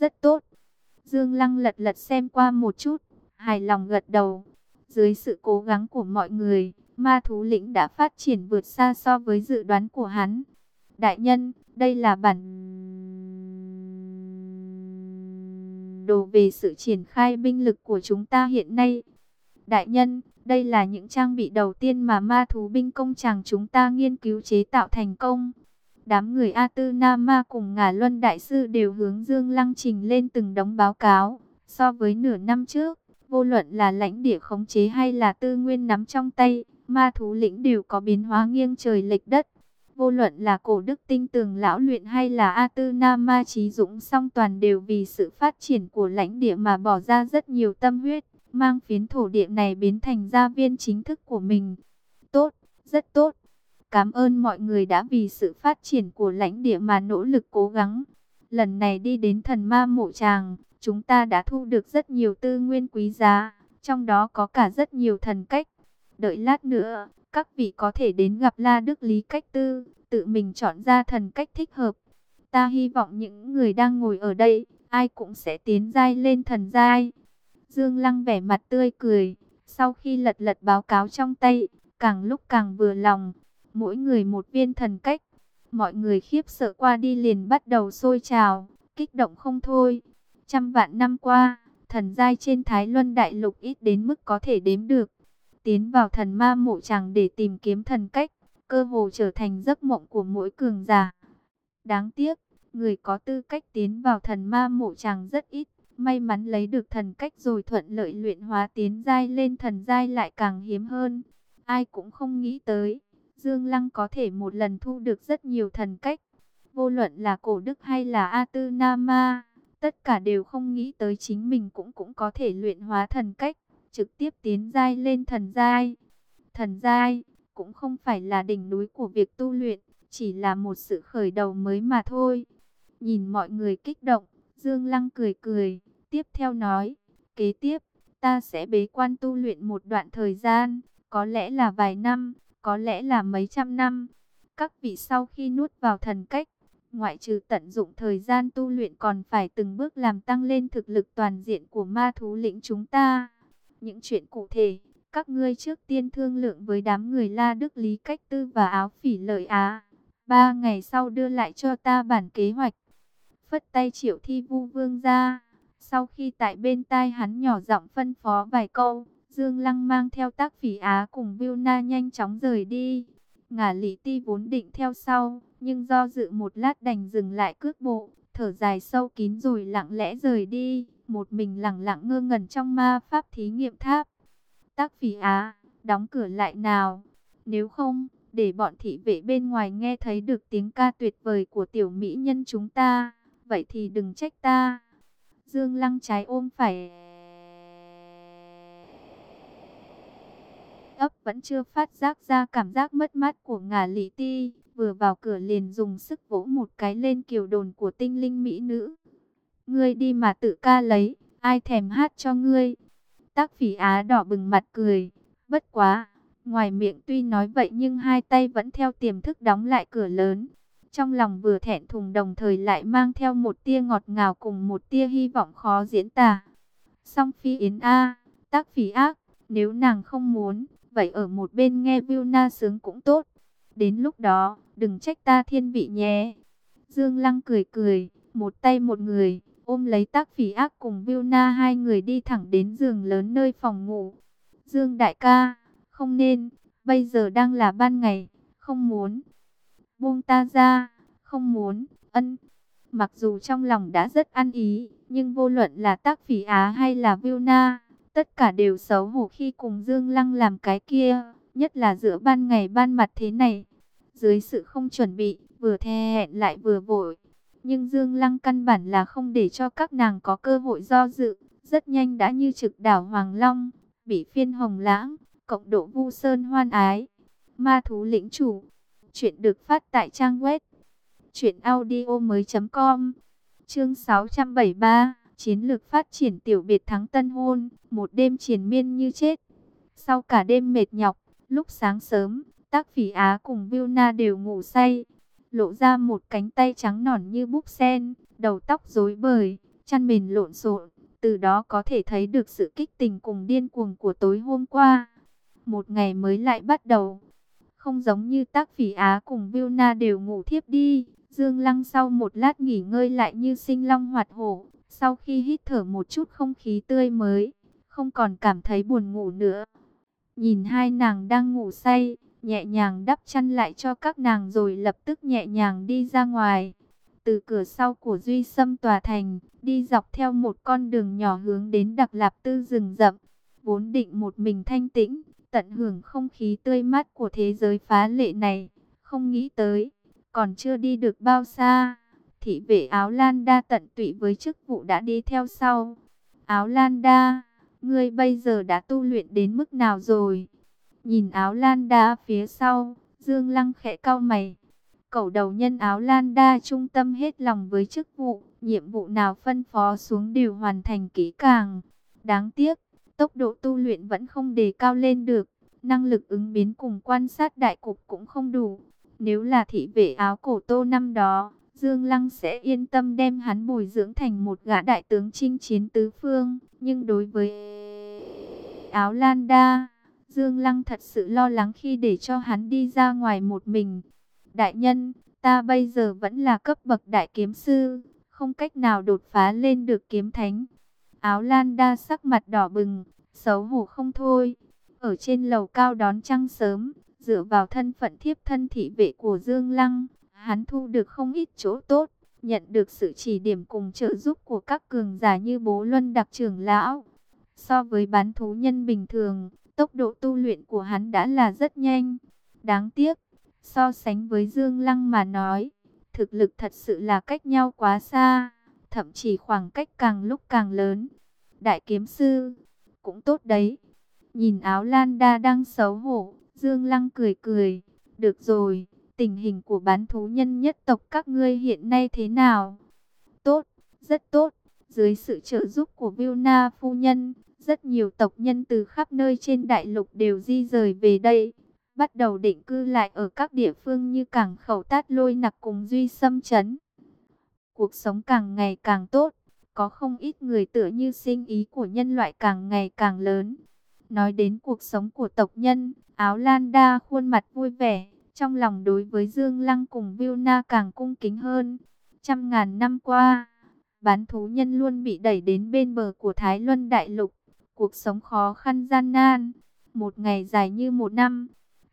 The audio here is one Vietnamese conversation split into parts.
rất tốt. Dương Lăng lật lật xem qua một chút, hài lòng gật đầu. Dưới sự cố gắng của mọi người, ma thú lĩnh đã phát triển vượt xa so với dự đoán của hắn. Đại nhân, đây là bản đồ về sự triển khai binh lực của chúng ta hiện nay. Đại nhân, đây là những trang bị đầu tiên mà ma thú binh công chàng chúng ta nghiên cứu chế tạo thành công. Đám người A Tư Na Ma cùng Ngà Luân Đại Sư đều hướng Dương Lăng trình lên từng đống báo cáo. So với nửa năm trước, vô luận là lãnh địa khống chế hay là tư nguyên nắm trong tay, ma thú lĩnh đều có biến hóa nghiêng trời lệch đất. Vô luận là cổ đức tinh tường lão luyện hay là A Tư Na Ma Trí Dũng song toàn đều vì sự phát triển của lãnh địa mà bỏ ra rất nhiều tâm huyết, mang phiến thổ địa này biến thành gia viên chính thức của mình. Tốt, rất tốt. Cảm ơn mọi người đã vì sự phát triển của lãnh địa mà nỗ lực cố gắng. Lần này đi đến thần ma mộ tràng, chúng ta đã thu được rất nhiều tư nguyên quý giá, trong đó có cả rất nhiều thần cách. Đợi lát nữa, các vị có thể đến gặp La Đức Lý Cách Tư, tự mình chọn ra thần cách thích hợp. Ta hy vọng những người đang ngồi ở đây, ai cũng sẽ tiến giai lên thần giai. Dương Lăng vẻ mặt tươi cười, sau khi lật lật báo cáo trong tay, càng lúc càng vừa lòng. Mỗi người một viên thần cách, mọi người khiếp sợ qua đi liền bắt đầu sôi trào, kích động không thôi. Trăm vạn năm qua, thần giai trên Thái Luân Đại Lục ít đến mức có thể đếm được tiến vào thần ma mộ chàng để tìm kiếm thần cách, cơ hồ trở thành giấc mộng của mỗi cường giả. Đáng tiếc, người có tư cách tiến vào thần ma mộ chàng rất ít, may mắn lấy được thần cách rồi thuận lợi luyện hóa tiến giai lên thần giai lại càng hiếm hơn. Ai cũng không nghĩ tới, Dương Lăng có thể một lần thu được rất nhiều thần cách. Vô luận là cổ đức hay là A Tư Nama, tất cả đều không nghĩ tới chính mình cũng cũng có thể luyện hóa thần cách trực tiếp tiến giai lên thần giai. Thần giai cũng không phải là đỉnh núi của việc tu luyện, chỉ là một sự khởi đầu mới mà thôi. Nhìn mọi người kích động, Dương Lăng cười cười, tiếp theo nói, kế tiếp, ta sẽ bế quan tu luyện một đoạn thời gian, có lẽ là vài năm, có lẽ là mấy trăm năm. Các vị sau khi nuốt vào thần cách, ngoại trừ tận dụng thời gian tu luyện còn phải từng bước làm tăng lên thực lực toàn diện của ma thú lĩnh chúng ta. Những chuyện cụ thể, các ngươi trước tiên thương lượng với đám người La Đức Lý Cách Tư và Áo Phỉ Lợi Á. Ba ngày sau đưa lại cho ta bản kế hoạch. Phất tay triệu thi vu vương ra. Sau khi tại bên tai hắn nhỏ giọng phân phó vài câu, Dương Lăng mang theo tác phỉ Á cùng Viu Na nhanh chóng rời đi. Ngả lý ti vốn định theo sau, nhưng do dự một lát đành dừng lại cước bộ, thở dài sâu kín rồi lặng lẽ rời đi một mình lặng lặng ngơ ngẩn trong ma pháp thí nghiệm tháp. Tác phỉ á, đóng cửa lại nào. Nếu không, để bọn thị vệ bên ngoài nghe thấy được tiếng ca tuyệt vời của tiểu mỹ nhân chúng ta, vậy thì đừng trách ta. Dương Lăng trái ôm phải ấp vẫn chưa phát giác ra cảm giác mất mát của ngả lý ti, vừa vào cửa liền dùng sức vỗ một cái lên kiều đồn của tinh linh mỹ nữ. Ngươi đi mà tự ca lấy, ai thèm hát cho ngươi. Tác phỉ á đỏ bừng mặt cười, bất quá. Ngoài miệng tuy nói vậy nhưng hai tay vẫn theo tiềm thức đóng lại cửa lớn. Trong lòng vừa thẹn thùng đồng thời lại mang theo một tia ngọt ngào cùng một tia hy vọng khó diễn tả. Song phi yến A, tác phỉ ác, nếu nàng không muốn, vậy ở một bên nghe Na sướng cũng tốt. Đến lúc đó, đừng trách ta thiên vị nhé. Dương Lăng cười cười, một tay một người, ôm lấy tác phỉ ác cùng Na hai người đi thẳng đến giường lớn nơi phòng ngủ. Dương đại ca, không nên, bây giờ đang là ban ngày, không muốn. Buông ta ra, không muốn, ân. Mặc dù trong lòng đã rất ăn ý, nhưng vô luận là tác phỉ á hay là Na, tất cả đều xấu hổ khi cùng Dương Lăng làm cái kia, nhất là giữa ban ngày ban mặt thế này. Dưới sự không chuẩn bị, vừa thè hẹn lại vừa vội, nhưng Dương Lăng căn bản là không để cho các nàng có cơ hội do dự, rất nhanh đã như trực đảo Hoàng Long, bị phiên hồng lãng, cộng độ vu sơn hoan ái. Ma thú lĩnh chủ, chuyện được phát tại trang web truyệnaudiomoi.com. Chương 673, chiến lược phát triển tiểu biệt thắng tân hôn, một đêm triền miên như chết. Sau cả đêm mệt nhọc, lúc sáng sớm, Tác Phỉ Á cùng Na đều ngủ say, lộ ra một cánh tay trắng nõn như búp sen, đầu tóc rối bời, chăn mền lộn xộn, từ đó có thể thấy được sự kích tình cùng điên cuồng của tối hôm qua. Một ngày mới lại bắt đầu. Không giống như tác phỉ Á cùng Vilna đều ngủ thiếp đi. Dương Lăng sau một lát nghỉ ngơi lại như sinh long hoạt hổ. Sau khi hít thở một chút không khí tươi mới, không còn cảm thấy buồn ngủ nữa. Nhìn hai nàng đang ngủ say, nhẹ nhàng đắp chăn lại cho các nàng rồi lập tức nhẹ nhàng đi ra ngoài. Từ cửa sau của Duy Sâm tòa thành, đi dọc theo một con đường nhỏ hướng đến Đặc Lạp Tư rừng rậm. Vốn định một mình thanh tĩnh, tận hưởng không khí tươi mát của thế giới phá lệ này. Không nghĩ tới, còn chưa đi được bao xa. Thị vệ áo Lan Đa tận tụy với chức vụ đã đi theo sau. Áo Lan Đa, ngươi bây giờ đã tu luyện đến mức nào rồi? Nhìn áo Lan Đa phía sau, Dương Lăng khẽ cau mày. Cẩu đầu nhân áo Lan Đa trung tâm hết lòng với chức vụ, nhiệm vụ nào phân phó xuống đều hoàn thành kỹ càng. Đáng tiếc, tốc độ tu luyện vẫn không đề cao lên được, năng lực ứng biến cùng quan sát đại cục cũng không đủ. Nếu là thị vệ áo cổ tô năm đó, Dương Lăng sẽ yên tâm đem hắn bồi dưỡng thành một gã đại tướng chinh chiến tứ phương. Nhưng đối với áo Lan Đa, Dương Lăng thật sự lo lắng khi để cho hắn đi ra ngoài một mình. Đại nhân, ta bây giờ vẫn là cấp bậc đại kiếm sư, không cách nào đột phá lên được kiếm thánh. Áo Lan Đa sắc mặt đỏ bừng, xấu hổ không thôi. Ở trên lầu cao đón trăng sớm, dựa vào thân phận thiếp thân thị vệ của Dương Lăng, hắn thu được không ít chỗ tốt, nhận được sự chỉ điểm cùng trợ giúp của các cường giả như bố luân đặc trưởng lão. So với bán thú nhân bình thường, tốc độ tu luyện của hắn đã là rất nhanh. Đáng tiếc, so sánh với Dương Lăng mà nói, thực lực thật sự là cách nhau quá xa, thậm chí khoảng cách càng lúc càng lớn. Đại kiếm sư, cũng tốt đấy. Nhìn áo Lan Đa đang xấu hổ, Dương Lăng cười cười, được rồi tình hình của bán thú nhân nhất tộc các ngươi hiện nay thế nào? Tốt, rất tốt. Dưới sự trợ giúp của Vilna phu nhân, rất nhiều tộc nhân từ khắp nơi trên đại lục đều di rời về đây, bắt đầu định cư lại ở các địa phương như Cảng Khẩu Tát Lôi Nặc cùng Duy Sâm Trấn. Cuộc sống càng ngày càng tốt, có không ít người tựa như sinh ý của nhân loại càng ngày càng lớn. Nói đến cuộc sống của tộc nhân, áo Lan Đa khuôn mặt vui vẻ, trong lòng đối với Dương Lăng cùng Vilna càng cung kính hơn. Trăm ngàn năm qua, bán thú nhân luôn bị đẩy đến bên bờ của Thái Luân Đại Lục. Cuộc sống khó khăn gian nan, một ngày dài như một năm.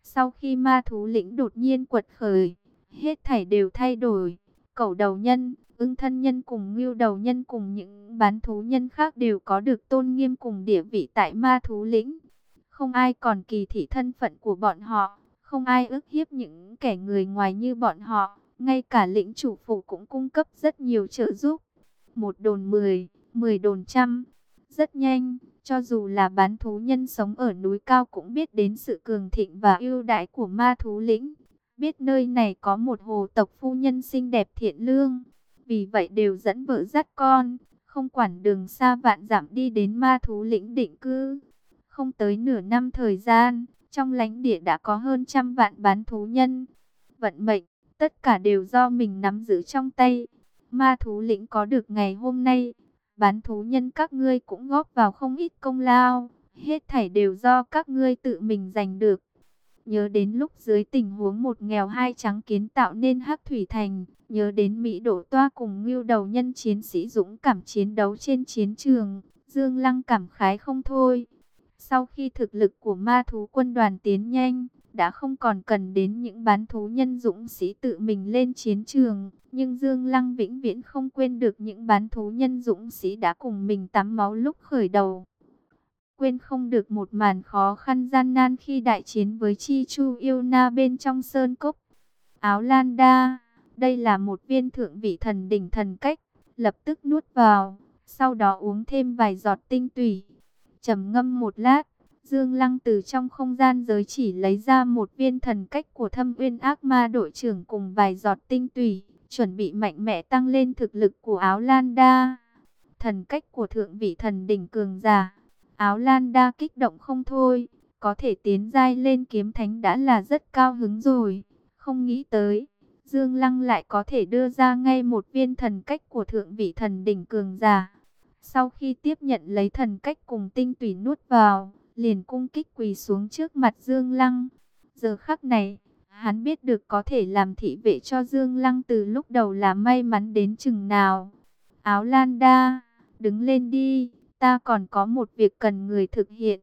Sau khi ma thú lĩnh đột nhiên quật khởi, hết thảy đều thay đổi. Cẩu đầu nhân, ưng thân nhân cùng ngưu đầu nhân cùng những bán thú nhân khác đều có được tôn nghiêm cùng địa vị tại ma thú lĩnh. Không ai còn kỳ thị thân phận của bọn họ không ai ức hiếp những kẻ người ngoài như bọn họ, ngay cả lĩnh chủ phủ cũng cung cấp rất nhiều trợ giúp. Một đồn mười, mười đồn trăm, rất nhanh, cho dù là bán thú nhân sống ở núi cao cũng biết đến sự cường thịnh và ưu đãi của ma thú lĩnh. Biết nơi này có một hồ tộc phu nhân xinh đẹp thiện lương, vì vậy đều dẫn vợ dắt con, không quản đường xa vạn dặm đi đến ma thú lĩnh định cư. Không tới nửa năm thời gian, trong lãnh địa đã có hơn trăm vạn bán thú nhân. Vận mệnh, tất cả đều do mình nắm giữ trong tay. Ma thú lĩnh có được ngày hôm nay. Bán thú nhân các ngươi cũng góp vào không ít công lao. Hết thảy đều do các ngươi tự mình giành được. Nhớ đến lúc dưới tình huống một nghèo hai trắng kiến tạo nên hắc thủy thành. Nhớ đến Mỹ đổ toa cùng ngưu đầu nhân chiến sĩ dũng cảm chiến đấu trên chiến trường. Dương Lăng cảm khái không thôi. Sau khi thực lực của ma thú quân đoàn tiến nhanh, đã không còn cần đến những bán thú nhân dũng sĩ tự mình lên chiến trường. Nhưng Dương Lăng vĩnh viễn không quên được những bán thú nhân dũng sĩ đã cùng mình tắm máu lúc khởi đầu. Quên không được một màn khó khăn gian nan khi đại chiến với Chi Chu Yêu Na bên trong sơn cốc. Áo Lan Đa, đây là một viên thượng vị thần đỉnh thần cách, lập tức nuốt vào, sau đó uống thêm vài giọt tinh tủy trầm ngâm một lát, Dương Lăng từ trong không gian giới chỉ lấy ra một viên thần cách của thâm uyên ác ma đội trưởng cùng vài giọt tinh tủy, chuẩn bị mạnh mẽ tăng lên thực lực của áo Lan Đa. Thần cách của thượng vị thần đỉnh cường giả, áo Lan Đa kích động không thôi, có thể tiến giai lên kiếm thánh đã là rất cao hứng rồi, không nghĩ tới. Dương Lăng lại có thể đưa ra ngay một viên thần cách của thượng vị thần đỉnh cường giả. Sau khi tiếp nhận lấy thần cách cùng tinh tùy nuốt vào, liền cung kích quỳ xuống trước mặt Dương Lăng. Giờ khắc này, hắn biết được có thể làm thị vệ cho Dương Lăng từ lúc đầu là may mắn đến chừng nào. Áo Lan Đa, đứng lên đi, ta còn có một việc cần người thực hiện.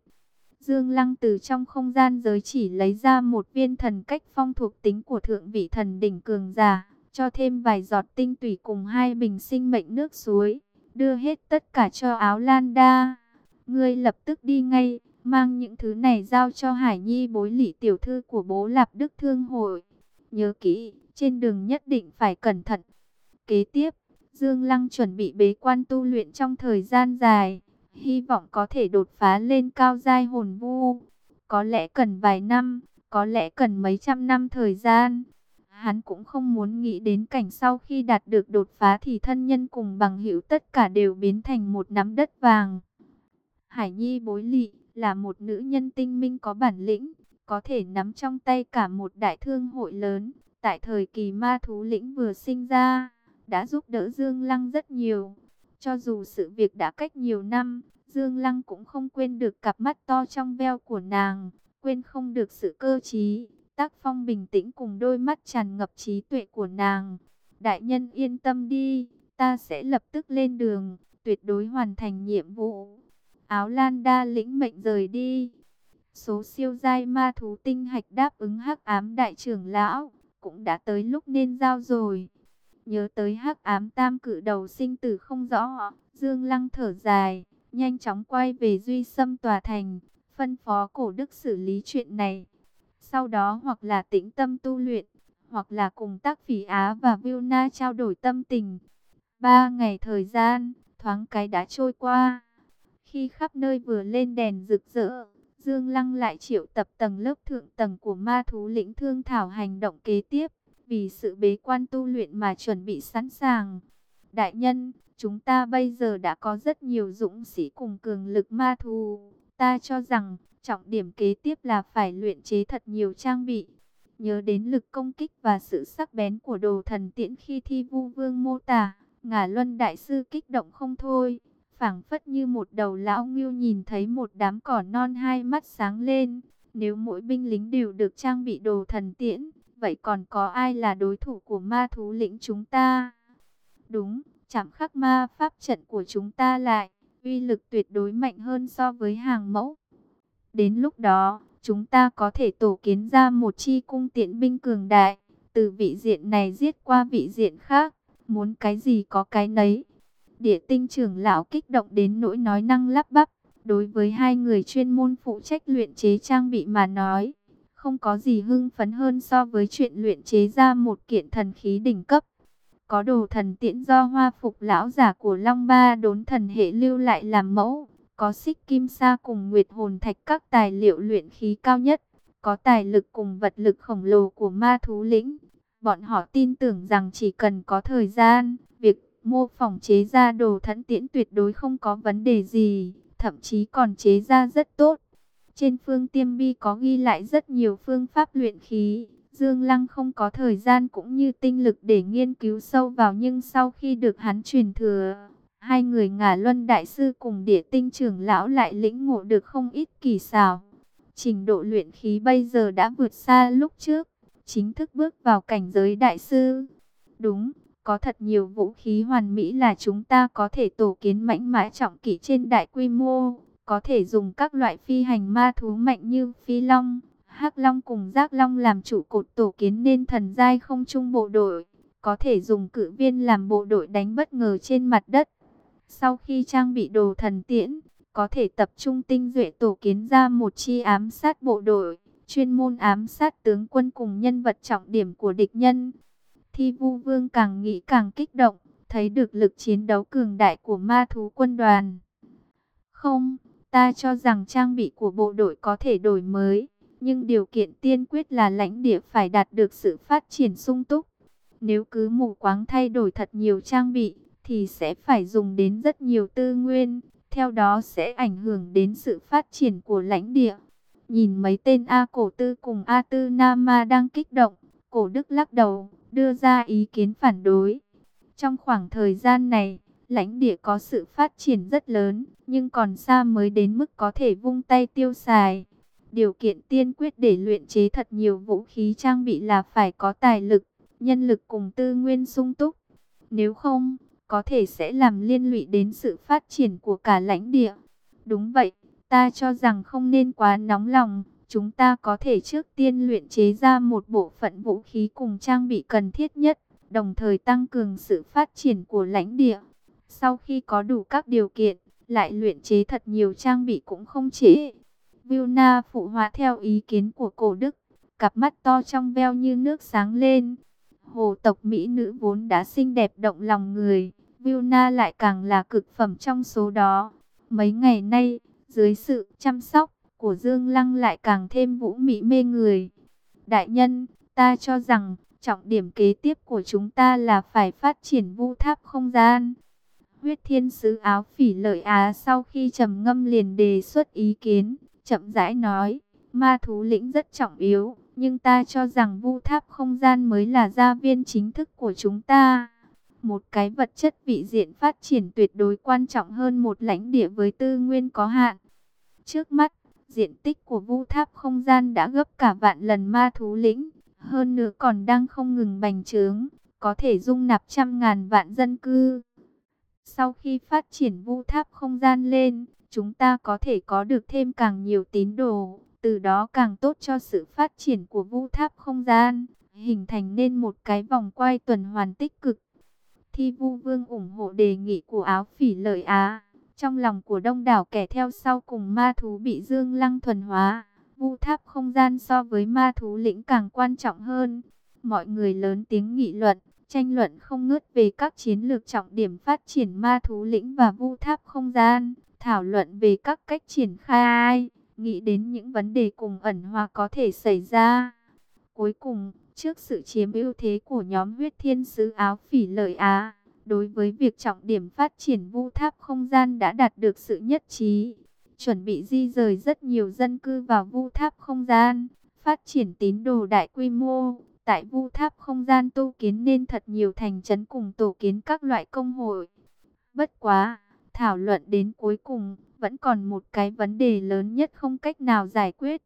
Dương Lăng từ trong không gian giới chỉ lấy ra một viên thần cách phong thuộc tính của thượng vị thần đỉnh cường giả, cho thêm vài giọt tinh tủy cùng hai bình sinh mệnh nước suối, đưa hết tất cả cho áo Lan Đa. Ngươi lập tức đi ngay, mang những thứ này giao cho Hải Nhi bối lỷ tiểu thư của bố Lạp Đức Thương Hội. Nhớ kỹ, trên đường nhất định phải cẩn thận. Kế tiếp, Dương Lăng chuẩn bị bế quan tu luyện trong thời gian dài hy vọng có thể đột phá lên cao giai hồn vu. Có lẽ cần vài năm, có lẽ cần mấy trăm năm thời gian. Hắn cũng không muốn nghĩ đến cảnh sau khi đạt được đột phá thì thân nhân cùng bằng hữu tất cả đều biến thành một nắm đất vàng. Hải Nhi bối lị là một nữ nhân tinh minh có bản lĩnh, có thể nắm trong tay cả một đại thương hội lớn. Tại thời kỳ ma thú lĩnh vừa sinh ra, đã giúp đỡ Dương Lăng rất nhiều. Cho dù sự việc đã cách nhiều năm, Dương Lăng cũng không quên được cặp mắt to trong veo của nàng, quên không được sự cơ trí, tác phong bình tĩnh cùng đôi mắt tràn ngập trí tuệ của nàng. Đại nhân yên tâm đi, ta sẽ lập tức lên đường, tuyệt đối hoàn thành nhiệm vụ. Áo Lan đa lĩnh mệnh rời đi. Số siêu giai ma thú tinh hạch đáp ứng hắc ám đại trưởng lão, cũng đã tới lúc nên giao rồi. Nhớ tới hắc ám tam cử đầu sinh tử không rõ, Dương Lăng thở dài, nhanh chóng quay về Duy xâm tòa thành, phân phó cổ đức xử lý chuyện này. Sau đó hoặc là tĩnh tâm tu luyện, hoặc là cùng tác phỉ Á và Vilna trao đổi tâm tình. Ba ngày thời gian, thoáng cái đã trôi qua. Khi khắp nơi vừa lên đèn rực rỡ, Dương Lăng lại triệu tập tầng lớp thượng tầng của ma thú lĩnh thương thảo hành động kế tiếp vì sự bế quan tu luyện mà chuẩn bị sẵn sàng. Đại nhân, chúng ta bây giờ đã có rất nhiều dũng sĩ cùng cường lực ma thú Ta cho rằng, trọng điểm kế tiếp là phải luyện chế thật nhiều trang bị. Nhớ đến lực công kích và sự sắc bén của đồ thần tiễn khi thi vu vương mô tả, ngả luân đại sư kích động không thôi. phảng phất như một đầu lão ngưu nhìn thấy một đám cỏ non hai mắt sáng lên. Nếu mỗi binh lính đều được trang bị đồ thần tiễn, Vậy còn có ai là đối thủ của ma thú lĩnh chúng ta? Đúng, chạm khắc ma pháp trận của chúng ta lại, uy lực tuyệt đối mạnh hơn so với hàng mẫu. Đến lúc đó, chúng ta có thể tổ kiến ra một chi cung tiện binh cường đại, từ vị diện này giết qua vị diện khác, muốn cái gì có cái nấy. Địa tinh trưởng lão kích động đến nỗi nói năng lắp bắp, đối với hai người chuyên môn phụ trách luyện chế trang bị mà nói không có gì hưng phấn hơn so với chuyện luyện chế ra một kiện thần khí đỉnh cấp. Có đồ thần tiễn do hoa phục lão giả của Long Ba đốn thần hệ lưu lại làm mẫu. Có xích kim sa cùng nguyệt hồn thạch các tài liệu luyện khí cao nhất. Có tài lực cùng vật lực khổng lồ của ma thú lĩnh. Bọn họ tin tưởng rằng chỉ cần có thời gian, việc mô phỏng chế ra đồ thẫn tiễn tuyệt đối không có vấn đề gì, thậm chí còn chế ra rất tốt. Trên phương tiêm bi có ghi lại rất nhiều phương pháp luyện khí. Dương Lăng không có thời gian cũng như tinh lực để nghiên cứu sâu vào nhưng sau khi được hắn truyền thừa, hai người ngả luân đại sư cùng địa tinh trưởng lão lại lĩnh ngộ được không ít kỳ xảo. Trình độ luyện khí bây giờ đã vượt xa lúc trước, chính thức bước vào cảnh giới đại sư. Đúng, có thật nhiều vũ khí hoàn mỹ là chúng ta có thể tổ kiến mãnh mã trọng kỷ trên đại quy mô có thể dùng các loại phi hành ma thú mạnh như phi long, hắc long cùng giác long làm trụ cột tổ kiến nên thần giai không trung bộ đội, có thể dùng cự viên làm bộ đội đánh bất ngờ trên mặt đất. Sau khi trang bị đồ thần tiễn, có thể tập trung tinh duệ tổ kiến ra một chi ám sát bộ đội, chuyên môn ám sát tướng quân cùng nhân vật trọng điểm của địch nhân. Thi vu vương càng nghĩ càng kích động, thấy được lực chiến đấu cường đại của ma thú quân đoàn. Không, Ta cho rằng trang bị của bộ đội có thể đổi mới, nhưng điều kiện tiên quyết là lãnh địa phải đạt được sự phát triển sung túc. Nếu cứ mù quáng thay đổi thật nhiều trang bị, thì sẽ phải dùng đến rất nhiều tư nguyên, theo đó sẽ ảnh hưởng đến sự phát triển của lãnh địa. Nhìn mấy tên A cổ tư cùng A tư Nama đang kích động, cổ đức lắc đầu, đưa ra ý kiến phản đối. Trong khoảng thời gian này, lãnh địa có sự phát triển rất lớn, nhưng còn xa mới đến mức có thể vung tay tiêu xài. Điều kiện tiên quyết để luyện chế thật nhiều vũ khí trang bị là phải có tài lực, nhân lực cùng tư nguyên sung túc. Nếu không, có thể sẽ làm liên lụy đến sự phát triển của cả lãnh địa. Đúng vậy, ta cho rằng không nên quá nóng lòng. Chúng ta có thể trước tiên luyện chế ra một bộ phận vũ khí cùng trang bị cần thiết nhất, đồng thời tăng cường sự phát triển của lãnh địa. Sau khi có đủ các điều kiện, lại luyện chế thật nhiều trang bị cũng không chế. Vilna phụ họa theo ý kiến của cổ đức, cặp mắt to trong veo như nước sáng lên. Hồ tộc Mỹ nữ vốn đã xinh đẹp động lòng người, Vilna lại càng là cực phẩm trong số đó. Mấy ngày nay, dưới sự chăm sóc của Dương Lăng lại càng thêm vũ mỹ mê người. Đại nhân, ta cho rằng trọng điểm kế tiếp của chúng ta là phải phát triển vu tháp không gian. Huyết thiên sứ áo phỉ lợi á sau khi trầm ngâm liền đề xuất ý kiến, chậm rãi nói, ma thú lĩnh rất trọng yếu, nhưng ta cho rằng vu tháp không gian mới là gia viên chính thức của chúng ta. Một cái vật chất vị diện phát triển tuyệt đối quan trọng hơn một lãnh địa với tư nguyên có hạn. Trước mắt, diện tích của vu tháp không gian đã gấp cả vạn lần ma thú lĩnh, hơn nữa còn đang không ngừng bành trướng, có thể dung nạp trăm ngàn vạn dân cư. Sau khi phát triển vu tháp không gian lên, chúng ta có thể có được thêm càng nhiều tín đồ, từ đó càng tốt cho sự phát triển của vu tháp không gian, hình thành nên một cái vòng quay tuần hoàn tích cực. Thi vu vương ủng hộ đề nghị của áo phỉ lợi Á. Trong lòng của đông đảo kẻ theo sau cùng ma thú bị dương lăng thuần hóa, vu tháp không gian so với ma thú lĩnh càng quan trọng hơn. Mọi người lớn tiếng nghị luận, tranh luận không ngớt về các chiến lược trọng điểm phát triển ma thú lĩnh và vu tháp không gian, thảo luận về các cách triển khai, nghĩ đến những vấn đề cùng ẩn hòa có thể xảy ra. Cuối cùng, trước sự chiếm ưu thế của nhóm huyết thiên sứ áo phỉ lợi Á, đối với việc trọng điểm phát triển vu tháp không gian đã đạt được sự nhất trí, chuẩn bị di rời rất nhiều dân cư vào vu tháp không gian, phát triển tín đồ đại quy mô. Tại vu tháp không gian tu kiến nên thật nhiều thành trấn cùng tổ kiến các loại công hội. Bất quá, thảo luận đến cuối cùng, vẫn còn một cái vấn đề lớn nhất không cách nào giải quyết.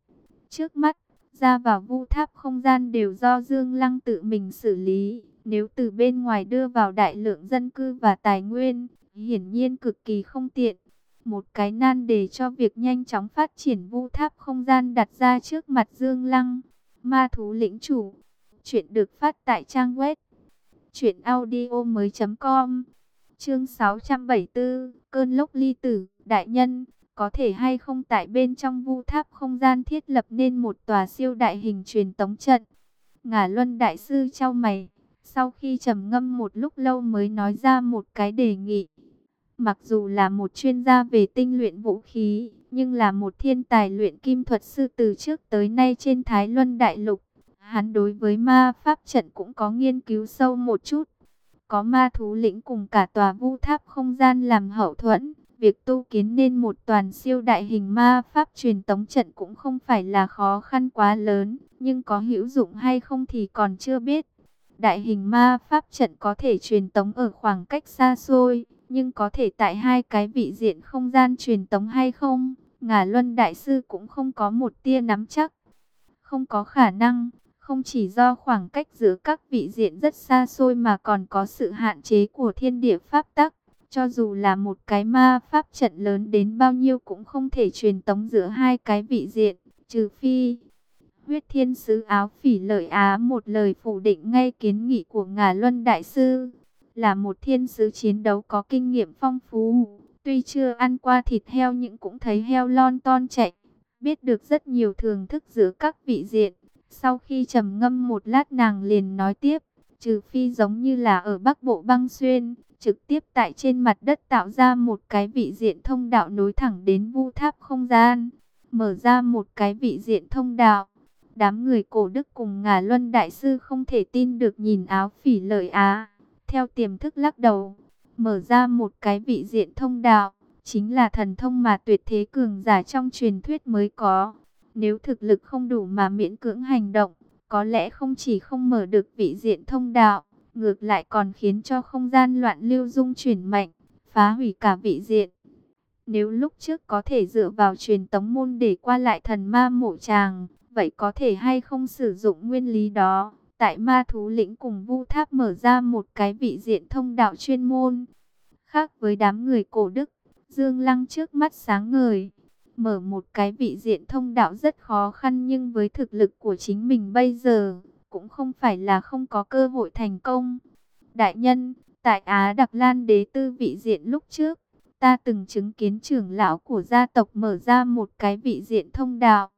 Trước mắt, ra vào vu tháp không gian đều do Dương Lăng tự mình xử lý. Nếu từ bên ngoài đưa vào đại lượng dân cư và tài nguyên, hiển nhiên cực kỳ không tiện. Một cái nan đề cho việc nhanh chóng phát triển vu tháp không gian đặt ra trước mặt Dương Lăng. Ma thú lĩnh chủ. Chuyện được phát tại trang web. Chuyện audio mới com. Chương 674. Cơn lốc ly tử. Đại nhân. Có thể hay không tại bên trong vu tháp không gian thiết lập nên một tòa siêu đại hình truyền tống trận. Ngả Luân Đại Sư trao mày. Sau khi trầm ngâm một lúc lâu mới nói ra một cái đề nghị. Mặc dù là một chuyên gia về tinh luyện vũ khí, nhưng là một thiên tài luyện kim thuật sư từ trước tới nay trên Thái Luân Đại Lục. Hắn đối với ma pháp trận cũng có nghiên cứu sâu một chút. Có ma thú lĩnh cùng cả tòa vu tháp không gian làm hậu thuẫn. Việc tu kiến nên một toàn siêu đại hình ma pháp truyền tống trận cũng không phải là khó khăn quá lớn. Nhưng có hữu dụng hay không thì còn chưa biết. Đại hình ma pháp trận có thể truyền tống ở khoảng cách xa xôi, nhưng có thể tại hai cái vị diện không gian truyền tống hay không, Ngà Luân Đại Sư cũng không có một tia nắm chắc. Không có khả năng, không chỉ do khoảng cách giữa các vị diện rất xa xôi mà còn có sự hạn chế của thiên địa pháp tắc. Cho dù là một cái ma pháp trận lớn đến bao nhiêu cũng không thể truyền tống giữa hai cái vị diện, trừ phi Huyết thiên sứ áo phỉ lợi Á một lời phủ định ngay kiến nghị của ngà luân đại sư. Là một thiên sứ chiến đấu có kinh nghiệm phong phú. Tuy chưa ăn qua thịt heo nhưng cũng thấy heo lon ton chạy. Biết được rất nhiều thường thức giữa các vị diện. Sau khi trầm ngâm một lát nàng liền nói tiếp. Trừ phi giống như là ở Bắc Bộ băng xuyên. Trực tiếp tại trên mặt đất tạo ra một cái vị diện thông đạo nối thẳng đến vu tháp không gian. Mở ra một cái vị diện thông đạo Đám người cổ đức cùng ngà luân đại sư không thể tin được nhìn áo phỉ lợi á. Theo tiềm thức lắc đầu, mở ra một cái vị diện thông đạo, chính là thần thông mà tuyệt thế cường giả trong truyền thuyết mới có. Nếu thực lực không đủ mà miễn cưỡng hành động, có lẽ không chỉ không mở được vị diện thông đạo, ngược lại còn khiến cho không gian loạn lưu dung chuyển mạnh, phá hủy cả vị diện. Nếu lúc trước có thể dựa vào truyền tống môn để qua lại thần ma mộ tràng, vậy có thể hay không sử dụng nguyên lý đó? Tại ma thú lĩnh cùng vu tháp mở ra một cái vị diện thông đạo chuyên môn. Khác với đám người cổ đức, Dương Lăng trước mắt sáng ngời. Mở một cái vị diện thông đạo rất khó khăn nhưng với thực lực của chính mình bây giờ, cũng không phải là không có cơ hội thành công. Đại nhân, tại Á Đặc Lan đế tư vị diện lúc trước, ta từng chứng kiến trưởng lão của gia tộc mở ra một cái vị diện thông đạo.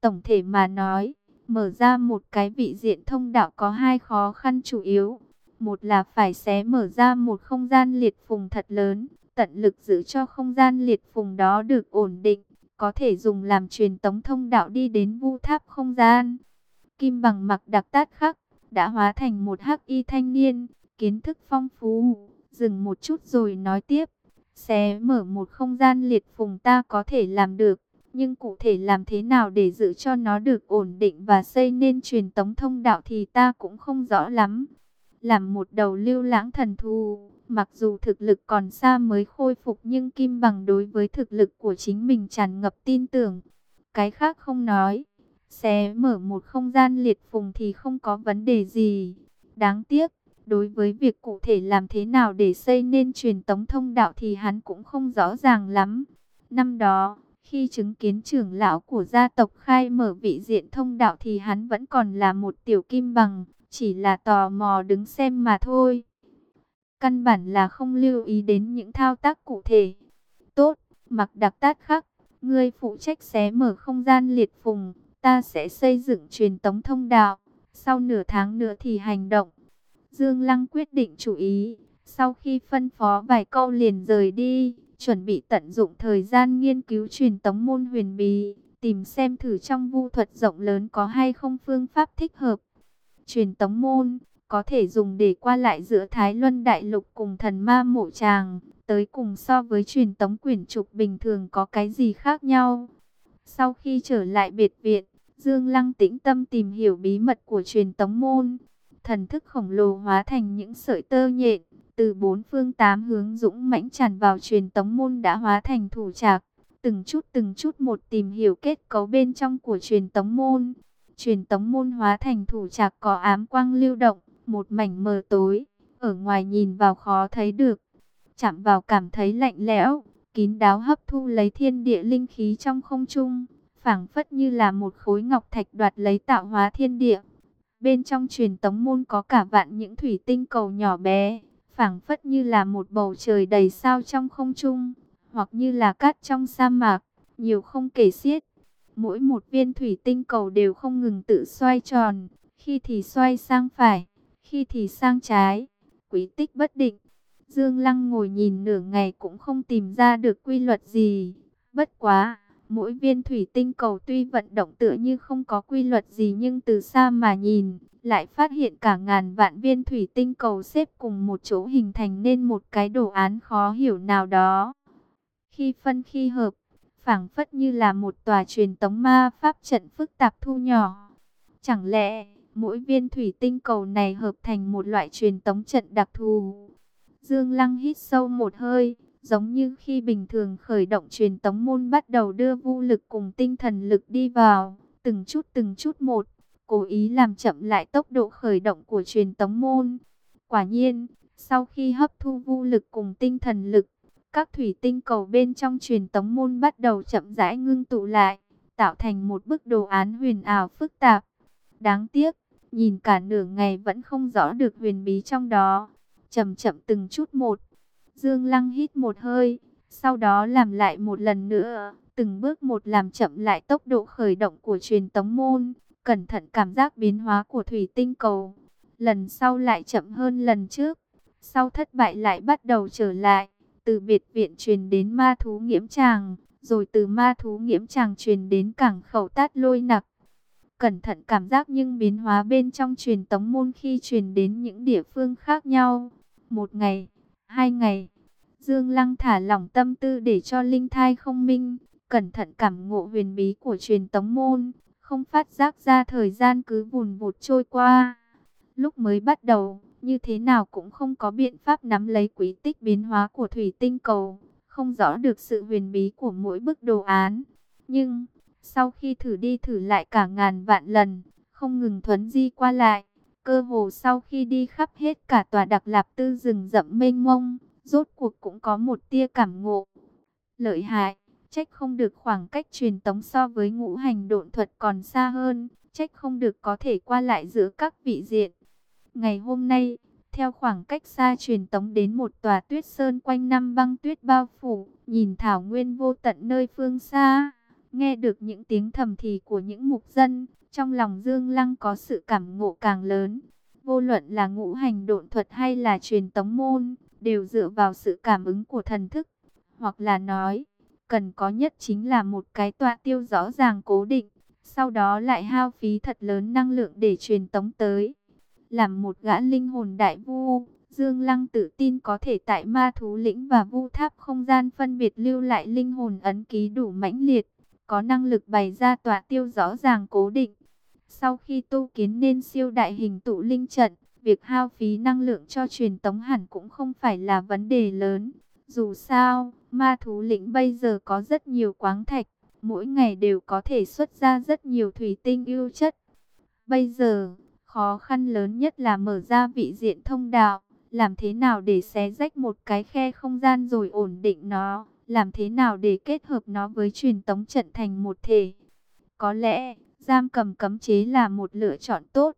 Tổng thể mà nói, mở ra một cái vị diện thông đạo có hai khó khăn chủ yếu. Một là phải xé mở ra một không gian liệt phùng thật lớn, tận lực giữ cho không gian liệt phùng đó được ổn định, có thể dùng làm truyền tống thông đạo đi đến vu tháp không gian. Kim bằng mặc đặc tát khắc, đã hóa thành một hắc y thanh niên, kiến thức phong phú, dừng một chút rồi nói tiếp. Xé mở một không gian liệt phùng ta có thể làm được, nhưng cụ thể làm thế nào để giữ cho nó được ổn định và xây nên truyền tống thông đạo thì ta cũng không rõ lắm. Làm một đầu lưu lãng thần thù, mặc dù thực lực còn xa mới khôi phục nhưng Kim Bằng đối với thực lực của chính mình tràn ngập tin tưởng. Cái khác không nói, xé mở một không gian liệt phùng thì không có vấn đề gì. Đáng tiếc, đối với việc cụ thể làm thế nào để xây nên truyền tống thông đạo thì hắn cũng không rõ ràng lắm. Năm đó, khi chứng kiến trưởng lão của gia tộc khai mở vị diện thông đạo thì hắn vẫn còn là một tiểu kim bằng, chỉ là tò mò đứng xem mà thôi. Căn bản là không lưu ý đến những thao tác cụ thể. Tốt, mặc đặc tát khắc, ngươi phụ trách xé mở không gian liệt phùng, ta sẽ xây dựng truyền tống thông đạo, sau nửa tháng nữa thì hành động. Dương Lăng quyết định chủ ý, sau khi phân phó vài câu liền rời đi chuẩn bị tận dụng thời gian nghiên cứu truyền tống môn huyền bí, tìm xem thử trong vu thuật rộng lớn có hay không phương pháp thích hợp. Truyền tống môn có thể dùng để qua lại giữa Thái Luân Đại Lục cùng thần ma mộ tràng, tới cùng so với truyền tống quyển trục bình thường có cái gì khác nhau. Sau khi trở lại biệt viện, Dương Lăng tĩnh tâm tìm hiểu bí mật của truyền tống môn. Thần thức khổng lồ hóa thành những sợi tơ nhện, từ bốn phương tám hướng dũng mãnh tràn vào truyền tống môn đã hóa thành thủ trạc, từng chút từng chút một tìm hiểu kết cấu bên trong của truyền tống môn. Truyền tống môn hóa thành thủ trạc có ám quang lưu động, một mảnh mờ tối, ở ngoài nhìn vào khó thấy được. Chạm vào cảm thấy lạnh lẽo, kín đáo hấp thu lấy thiên địa linh khí trong không trung, phảng phất như là một khối ngọc thạch đoạt lấy tạo hóa thiên địa. Bên trong truyền tống môn có cả vạn những thủy tinh cầu nhỏ bé, phảng phất như là một bầu trời đầy sao trong không trung, hoặc như là cát trong sa mạc, nhiều không kể xiết. Mỗi một viên thủy tinh cầu đều không ngừng tự xoay tròn, khi thì xoay sang phải, khi thì sang trái, quý tích bất định. Dương Lăng ngồi nhìn nửa ngày cũng không tìm ra được quy luật gì. Bất quá, mỗi viên thủy tinh cầu tuy vận động tựa như không có quy luật gì nhưng từ xa mà nhìn, lại phát hiện cả ngàn vạn viên thủy tinh cầu xếp cùng một chỗ hình thành nên một cái đồ án khó hiểu nào đó. Khi phân khi hợp, phảng phất như là một tòa truyền tống ma pháp trận phức tạp thu nhỏ. Chẳng lẽ mỗi viên thủy tinh cầu này hợp thành một loại truyền tống trận đặc thù? Dương Lăng hít sâu một hơi, giống như khi bình thường khởi động truyền tống môn bắt đầu đưa vũ lực cùng tinh thần lực đi vào, từng chút từng chút một cố ý làm chậm lại tốc độ khởi động của truyền tống môn. Quả nhiên, sau khi hấp thu vũ lực cùng tinh thần lực, các thủy tinh cầu bên trong truyền tống môn bắt đầu chậm rãi ngưng tụ lại, tạo thành một bức đồ án huyền ảo phức tạp. Đáng tiếc, nhìn cả nửa ngày vẫn không rõ được huyền bí trong đó. Chậm chậm từng chút một. Dương Lăng hít một hơi, sau đó làm lại một lần nữa, từng bước một làm chậm lại tốc độ khởi động của truyền tống môn cẩn thận cảm giác biến hóa của thủy tinh cầu. Lần sau lại chậm hơn lần trước, sau thất bại lại bắt đầu trở lại, từ biệt viện truyền đến ma thú nghiễm tràng, rồi từ ma thú nghiễm tràng truyền đến cảng khẩu tát lôi nặc. Cẩn thận cảm giác nhưng biến hóa bên trong truyền tống môn khi truyền đến những địa phương khác nhau. Một ngày, hai ngày, Dương Lăng thả lỏng tâm tư để cho linh thai không minh, cẩn thận cảm ngộ huyền bí của truyền tống môn không phát giác ra thời gian cứ vùn vụt trôi qua. Lúc mới bắt đầu, như thế nào cũng không có biện pháp nắm lấy quý tích biến hóa của thủy tinh cầu, không rõ được sự huyền bí của mỗi bức đồ án. Nhưng, sau khi thử đi thử lại cả ngàn vạn lần, không ngừng thuấn di qua lại, cơ hồ sau khi đi khắp hết cả tòa đặc lạp tư rừng rậm mênh mông, rốt cuộc cũng có một tia cảm ngộ. Lợi hại, trách không được khoảng cách truyền tống so với ngũ hành độn thuật còn xa hơn, trách không được có thể qua lại giữa các vị diện. Ngày hôm nay, theo khoảng cách xa truyền tống đến một tòa tuyết sơn quanh năm băng tuyết bao phủ, nhìn thảo nguyên vô tận nơi phương xa, nghe được những tiếng thầm thì của những mục dân, trong lòng Dương Lăng có sự cảm ngộ càng lớn. Vô luận là ngũ hành độn thuật hay là truyền tống môn, đều dựa vào sự cảm ứng của thần thức, hoặc là nói, cần có nhất chính là một cái tọa tiêu rõ ràng cố định, sau đó lại hao phí thật lớn năng lượng để truyền tống tới. Làm một gã linh hồn đại vu, Dương Lăng tự tin có thể tại ma thú lĩnh và vu tháp không gian phân biệt lưu lại linh hồn ấn ký đủ mãnh liệt, có năng lực bày ra tọa tiêu rõ ràng cố định. Sau khi tu kiến nên siêu đại hình tụ linh trận, việc hao phí năng lượng cho truyền tống hẳn cũng không phải là vấn đề lớn. Dù sao, ma thú lĩnh bây giờ có rất nhiều quáng thạch, mỗi ngày đều có thể xuất ra rất nhiều thủy tinh ưu chất. Bây giờ, khó khăn lớn nhất là mở ra vị diện thông đạo, làm thế nào để xé rách một cái khe không gian rồi ổn định nó, làm thế nào để kết hợp nó với truyền tống trận thành một thể. Có lẽ, giam cầm cấm chế là một lựa chọn tốt.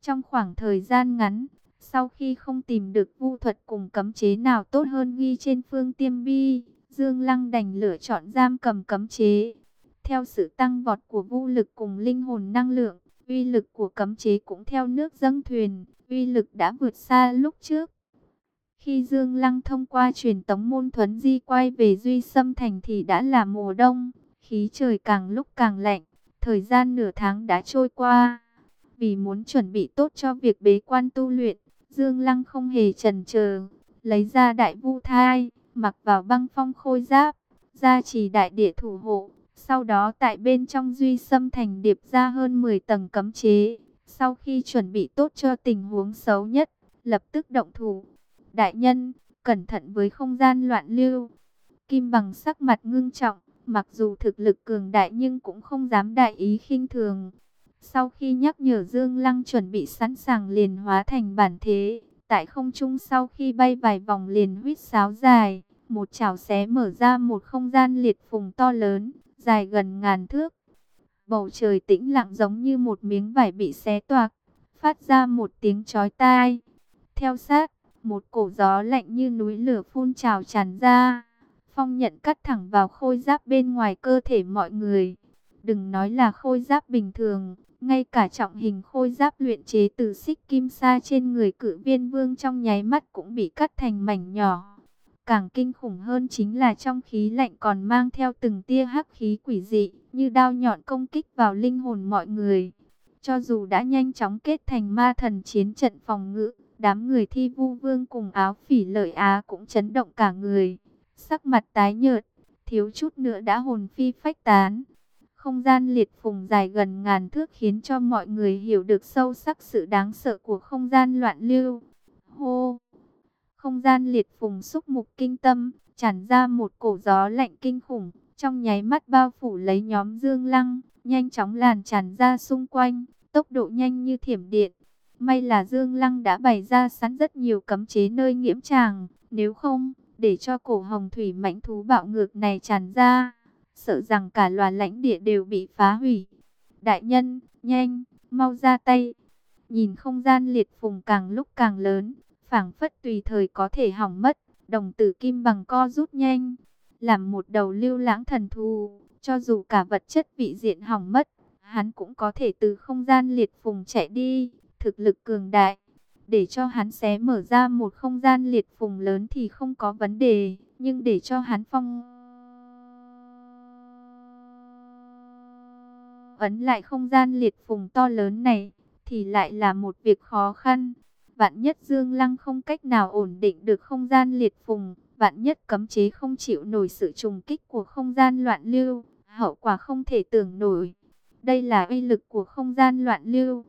Trong khoảng thời gian ngắn, sau khi không tìm được vu thuật cùng cấm chế nào tốt hơn ghi trên phương tiêm bi, Dương Lăng đành lựa chọn giam cầm cấm chế. Theo sự tăng vọt của vũ lực cùng linh hồn năng lượng, uy lực của cấm chế cũng theo nước dâng thuyền, uy lực đã vượt xa lúc trước. Khi Dương Lăng thông qua truyền tống môn thuấn di quay về Duy Sâm Thành thì đã là mùa đông, khí trời càng lúc càng lạnh, thời gian nửa tháng đã trôi qua. Vì muốn chuẩn bị tốt cho việc bế quan tu luyện, Dương Lăng không hề chần chờ, lấy ra đại vu thai, mặc vào băng phong khôi giáp, ra chỉ đại địa thủ hộ. Sau đó tại bên trong duy xâm thành điệp ra hơn 10 tầng cấm chế. Sau khi chuẩn bị tốt cho tình huống xấu nhất, lập tức động thủ. Đại nhân, cẩn thận với không gian loạn lưu. Kim bằng sắc mặt ngưng trọng, mặc dù thực lực cường đại nhưng cũng không dám đại ý khinh thường. Sau khi nhắc nhở Dương Lăng chuẩn bị sẵn sàng liền hóa thành bản thế, tại không trung sau khi bay vài vòng liền huýt sáo dài, một chảo xé mở ra một không gian liệt phùng to lớn, dài gần ngàn thước. Bầu trời tĩnh lặng giống như một miếng vải bị xé toạc, phát ra một tiếng chói tai. Theo sát, một cổ gió lạnh như núi lửa phun trào tràn ra, phong nhận cắt thẳng vào khôi giáp bên ngoài cơ thể mọi người. Đừng nói là khôi giáp bình thường, ngay cả trọng hình khôi giáp luyện chế từ xích kim sa trên người cử viên vương trong nháy mắt cũng bị cắt thành mảnh nhỏ. Càng kinh khủng hơn chính là trong khí lạnh còn mang theo từng tia hắc khí quỷ dị, như đao nhọn công kích vào linh hồn mọi người. Cho dù đã nhanh chóng kết thành ma thần chiến trận phòng ngự, đám người thi vu vương cùng áo phỉ lợi á cũng chấn động cả người. Sắc mặt tái nhợt, thiếu chút nữa đã hồn phi phách tán. Không gian liệt phùng dài gần ngàn thước khiến cho mọi người hiểu được sâu sắc sự đáng sợ của không gian loạn lưu. Hô! Không gian liệt phùng xúc mục kinh tâm, tràn ra một cổ gió lạnh kinh khủng, trong nháy mắt bao phủ lấy nhóm dương lăng, nhanh chóng làn tràn ra xung quanh, tốc độ nhanh như thiểm điện. May là Dương Lăng đã bày ra sẵn rất nhiều cấm chế nơi nghiễm tràng, nếu không, để cho cổ hồng thủy mãnh thú bạo ngược này tràn ra, sợ rằng cả loài lãnh địa đều bị phá hủy. Đại nhân, nhanh, mau ra tay. Nhìn không gian liệt phùng càng lúc càng lớn, phảng phất tùy thời có thể hỏng mất, đồng tử kim bằng co rút nhanh, làm một đầu lưu lãng thần thù, cho dù cả vật chất vị diện hỏng mất, hắn cũng có thể từ không gian liệt phùng chạy đi, thực lực cường đại. Để cho hắn xé mở ra một không gian liệt phùng lớn thì không có vấn đề, nhưng để cho hắn phong ấn lại không gian liệt phùng to lớn này thì lại là một việc khó khăn. Vạn nhất Dương Lăng không cách nào ổn định được không gian liệt phùng, vạn nhất cấm chế không chịu nổi sự trùng kích của không gian loạn lưu, hậu quả không thể tưởng nổi. Đây là uy lực của không gian loạn lưu.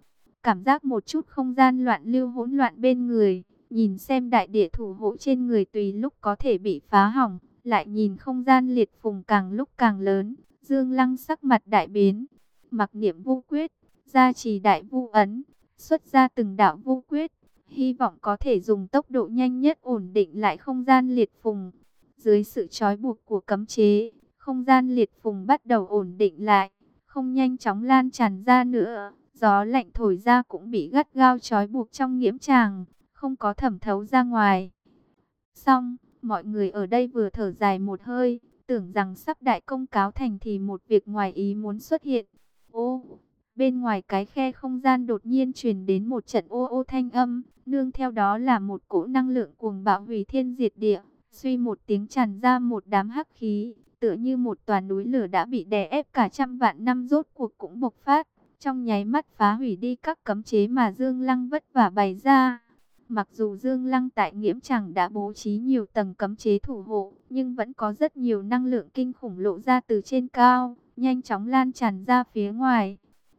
Cảm giác một chút không gian loạn lưu hỗn loạn bên người. Nhìn xem đại địa thủ hộ trên người tùy lúc có thể bị phá hỏng. Lại nhìn không gian liệt phùng càng lúc càng lớn. Dương Lăng sắc mặt đại biến. Mặc niệm vô quyết. Gia trì đại vu ấn. Xuất ra từng đạo vô quyết. Hy vọng có thể dùng tốc độ nhanh nhất ổn định lại không gian liệt phùng. Dưới sự trói buộc của cấm chế, không gian liệt phùng bắt đầu ổn định lại, không nhanh chóng lan tràn ra nữa. Gió lạnh thổi ra cũng bị gắt gao trói buộc trong nghiễm tràng, không có thẩm thấu ra ngoài. Xong, mọi người ở đây vừa thở dài một hơi, tưởng rằng sắp đại công cáo thành thì một việc ngoài ý muốn xuất hiện. Ô, bên ngoài cái khe không gian đột nhiên truyền đến một trận ô ô thanh âm, nương theo đó là một cỗ năng lượng cuồng bạo hủy thiên diệt địa, suy một tiếng tràn ra một đám hắc khí, tựa như một tòa núi lửa đã bị đè ép cả trăm vạn năm rốt cuộc cũng bộc phát, trong nháy mắt phá hủy đi các cấm chế mà Dương Lăng vất vả bày ra. Mặc dù Dương Lăng tại Nghiễm Chẳng đã bố trí nhiều tầng cấm chế thủ hộ, nhưng vẫn có rất nhiều năng lượng kinh khủng lộ ra từ trên cao, nhanh chóng lan tràn ra phía ngoài.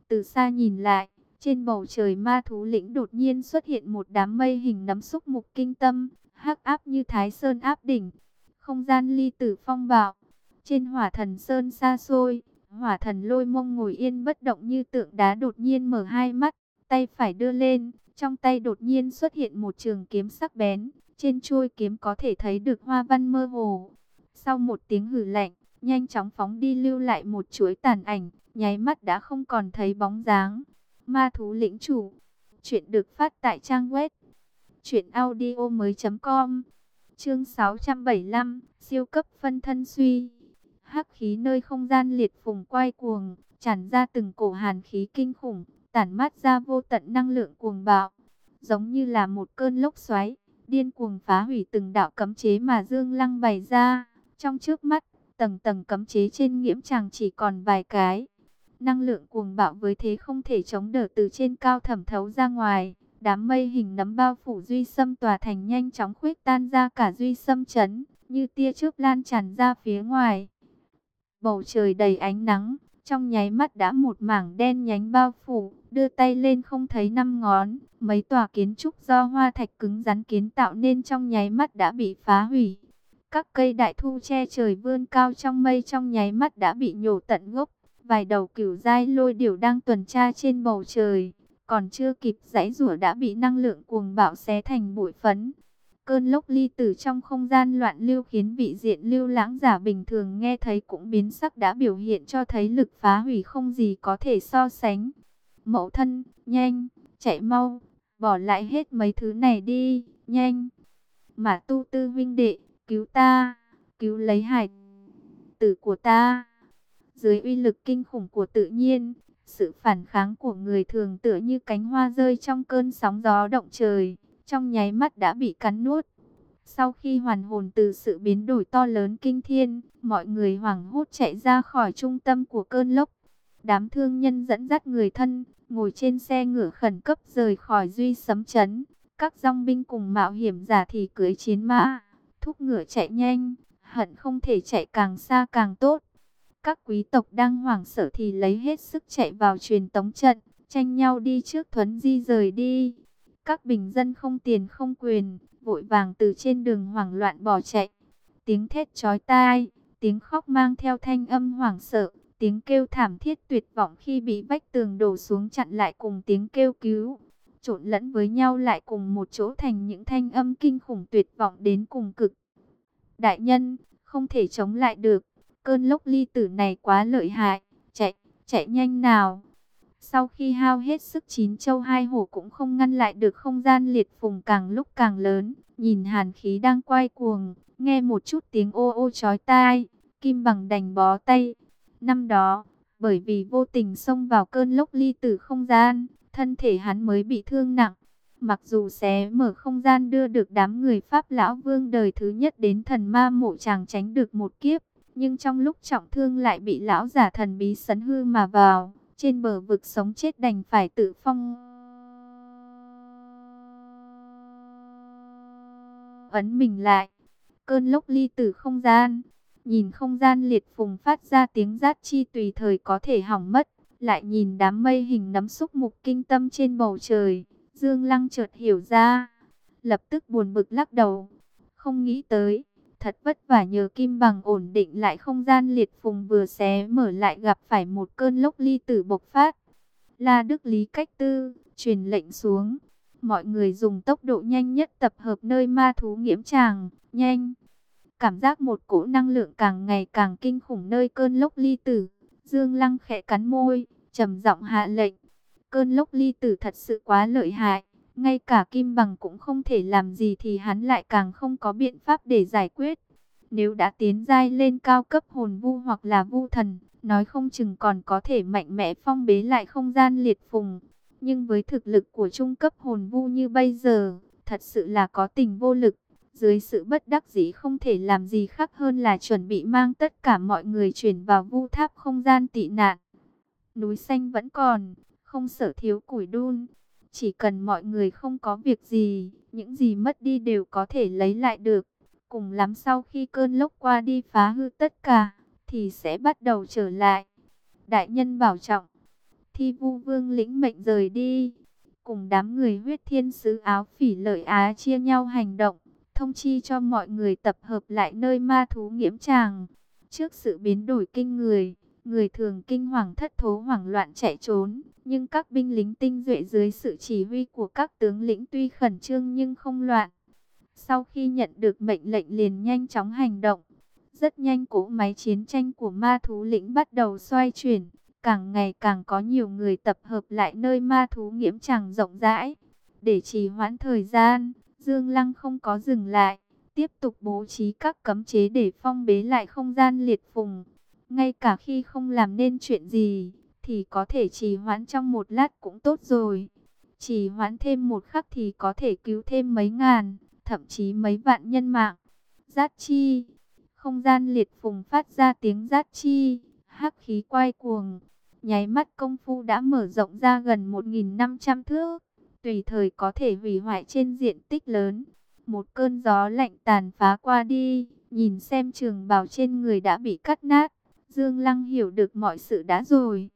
Từ xa nhìn lại, trên bầu trời ma thú lĩnh đột nhiên xuất hiện một đám mây hình nấm xúc mục kinh tâm, hắc áp như thái sơn áp đỉnh. Không gian ly tử phong bạo, trên hỏa thần sơn xa xôi, hỏa thần lôi mông ngồi yên bất động như tượng đá đột nhiên mở hai mắt, tay phải đưa lên, trong tay đột nhiên xuất hiện một trường kiếm sắc bén, trên chuôi kiếm có thể thấy được hoa văn mơ hồ. Sau một tiếng hử lạnh, nhanh chóng phóng đi lưu lại một chuỗi tàn ảnh, nháy mắt đã không còn thấy bóng dáng. Ma thú lĩnh chủ, chuyện được phát tại trang web truyệnaudiomoi.com. Chương 675, siêu cấp phân thân suy. Hắc khí nơi không gian liệt phùng quay cuồng, tràn ra từng cổ hàn khí kinh khủng, tản mát ra vô tận năng lượng cuồng bạo, giống như là một cơn lốc xoáy, điên cuồng phá hủy từng đạo cấm chế mà Dương Lăng bày ra. Trong trước mắt, tầng tầng cấm chế trên nghiễm chàng chỉ còn vài cái. Năng lượng cuồng bạo với thế không thể chống đỡ từ trên cao thẩm thấu ra ngoài. Đám mây hình nấm bao phủ duy sâm tòa thành nhanh chóng khuếch tan ra cả duy sâm chấn, như tia chớp lan tràn ra phía ngoài. Bầu trời đầy ánh nắng, trong nháy mắt đã một mảng đen nhánh bao phủ, đưa tay lên không thấy năm ngón, mấy tòa kiến trúc do hoa thạch cứng rắn kiến tạo nên trong nháy mắt đã bị phá hủy. Các cây đại thu che trời vươn cao trong mây trong nháy mắt đã bị nhổ tận gốc, vài đầu cửu dai lôi điểu đang tuần tra trên bầu trời, còn chưa kịp giãy rủa đã bị năng lượng cuồng bạo xé thành bụi phấn. Cơn lốc ly tử trong không gian loạn lưu khiến vị diện lưu lãng giả bình thường nghe thấy cũng biến sắc đã biểu hiện cho thấy lực phá hủy không gì có thể so sánh. Mẫu thân, nhanh, chạy mau, bỏ lại hết mấy thứ này đi, nhanh. Mà tu tư vinh đệ, cứu ta, cứu lấy hải tử của ta. Dưới uy lực kinh khủng của tự nhiên, sự phản kháng của người thường tựa như cánh hoa rơi trong cơn sóng gió động trời trong nháy mắt đã bị cắn nuốt. Sau khi hoàn hồn từ sự biến đổi to lớn kinh thiên, mọi người hoảng hốt chạy ra khỏi trung tâm của cơn lốc. Đám thương nhân dẫn dắt người thân, ngồi trên xe ngựa khẩn cấp rời khỏi duy sấm chấn. Các dòng binh cùng mạo hiểm giả thì cưới chiến mã, thúc ngựa chạy nhanh, hận không thể chạy càng xa càng tốt. Các quý tộc đang hoảng sợ thì lấy hết sức chạy vào truyền tống trận, tranh nhau đi trước thuấn di rời đi. Các bình dân không tiền không quyền, vội vàng từ trên đường hoảng loạn bỏ chạy. Tiếng thét chói tai, tiếng khóc mang theo thanh âm hoảng sợ, tiếng kêu thảm thiết tuyệt vọng khi bị vách tường đổ xuống chặn lại cùng tiếng kêu cứu. Trộn lẫn với nhau lại cùng một chỗ thành những thanh âm kinh khủng tuyệt vọng đến cùng cực. Đại nhân, không thể chống lại được, cơn lốc ly tử này quá lợi hại, chạy, chạy nhanh nào. Sau khi hao hết sức chín châu hai hổ cũng không ngăn lại được không gian liệt phùng càng lúc càng lớn. Nhìn hàn khí đang quay cuồng, nghe một chút tiếng ô ô chói tai, kim bằng đành bó tay. Năm đó, bởi vì vô tình xông vào cơn lốc ly tử không gian, thân thể hắn mới bị thương nặng. Mặc dù xé mở không gian đưa được đám người Pháp Lão Vương đời thứ nhất đến thần ma mộ chàng tránh được một kiếp, nhưng trong lúc trọng thương lại bị lão giả thần bí sấn hư mà vào trên bờ vực sống chết đành phải tự phong. Ấn mình lại, cơn lốc ly từ không gian, nhìn không gian liệt phùng phát ra tiếng rát chi tùy thời có thể hỏng mất. lại nhìn đám mây hình nấm xúc mục kinh tâm trên bầu trời, Dương Lăng chợt hiểu ra, lập tức buồn bực lắc đầu, không nghĩ tới, thật vất vả nhờ kim bằng ổn định lại không gian liệt phùng vừa xé mở lại gặp phải một cơn lốc ly tử bộc phát. La Đức Lý cách tư, truyền lệnh xuống, mọi người dùng tốc độ nhanh nhất tập hợp nơi ma thú nghiễm tràng, nhanh. Cảm giác một cỗ năng lượng càng ngày càng kinh khủng nơi cơn lốc ly tử. Dương Lăng khẽ cắn môi, trầm giọng hạ lệnh. Cơn lốc ly tử thật sự quá lợi hại. Ngay cả Kim Bằng cũng không thể làm gì thì hắn lại càng không có biện pháp để giải quyết. Nếu đã tiến giai lên cao cấp hồn vu hoặc là vu thần, nói không chừng còn có thể mạnh mẽ phong bế lại không gian liệt phùng. Nhưng với thực lực của trung cấp hồn vu như bây giờ, thật sự là có tình vô lực. Dưới sự bất đắc dĩ không thể làm gì khác hơn là chuẩn bị mang tất cả mọi người chuyển vào vu tháp không gian tị nạn. Núi xanh vẫn còn, không sở thiếu củi đun. Chỉ cần mọi người không có việc gì, những gì mất đi đều có thể lấy lại được. Cùng lắm sau khi cơn lốc qua đi phá hư tất cả, thì sẽ bắt đầu trở lại. Đại nhân bảo trọng, thi vu vương lĩnh mệnh rời đi. Cùng đám người huyết thiên sứ áo phỉ lợi á chia nhau hành động thông chi cho mọi người tập hợp lại nơi ma thú nghiễm tràng. Trước sự biến đổi kinh người, người thường kinh hoàng thất thố hoảng loạn chạy trốn, nhưng các binh lính tinh duệ dưới sự chỉ huy của các tướng lĩnh tuy khẩn trương nhưng không loạn. Sau khi nhận được mệnh lệnh liền nhanh chóng hành động, rất nhanh cỗ máy chiến tranh của ma thú lĩnh bắt đầu xoay chuyển, càng ngày càng có nhiều người tập hợp lại nơi ma thú nghiễm tràng rộng rãi. Để trì hoãn thời gian, Dương Lăng không có dừng lại, tiếp tục bố trí các cấm chế để phong bế lại không gian liệt phùng. Ngay cả khi không làm nên chuyện gì, thì có thể trì hoãn trong một lát cũng tốt rồi. Trì hoãn thêm một khắc thì có thể cứu thêm mấy ngàn, thậm chí mấy vạn nhân mạng. Giác chi, không gian liệt phùng phát ra tiếng giác chi, hắc khí quay cuồng. Nháy mắt công phu đã mở rộng ra gần 1.500 thước tùy thời có thể hủy hoại trên diện tích lớn. Một cơn gió lạnh tàn phá qua đi, nhìn xem trường bào trên người đã bị cắt nát. Dương Lăng hiểu được mọi sự đã rồi.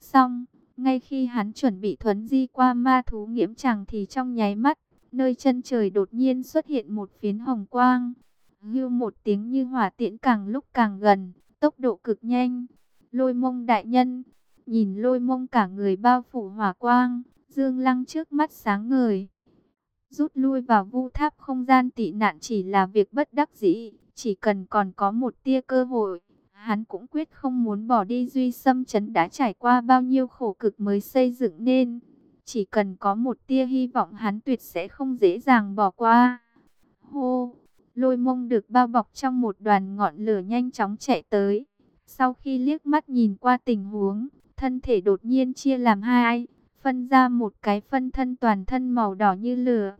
Xong, ngay khi hắn chuẩn bị thuấn di qua ma thú nghiễm chẳng thì trong nháy mắt, nơi chân trời đột nhiên xuất hiện một phiến hồng quang. Hưu một tiếng như hỏa tiễn càng lúc càng gần, tốc độ cực nhanh. Lôi mông đại nhân, nhìn lôi mông cả người bao phủ hỏa quang, Dương Lăng trước mắt sáng ngời. Rút lui vào vu tháp không gian tị nạn chỉ là việc bất đắc dĩ. Chỉ cần còn có một tia cơ hội, hắn cũng quyết không muốn bỏ đi duy xâm chấn đã trải qua bao nhiêu khổ cực mới xây dựng nên. Chỉ cần có một tia hy vọng hắn tuyệt sẽ không dễ dàng bỏ qua. Hô! Lôi mông được bao bọc trong một đoàn ngọn lửa nhanh chóng chạy tới. Sau khi liếc mắt nhìn qua tình huống, thân thể đột nhiên chia làm hai, phân ra một cái phân thân toàn thân màu đỏ như lửa.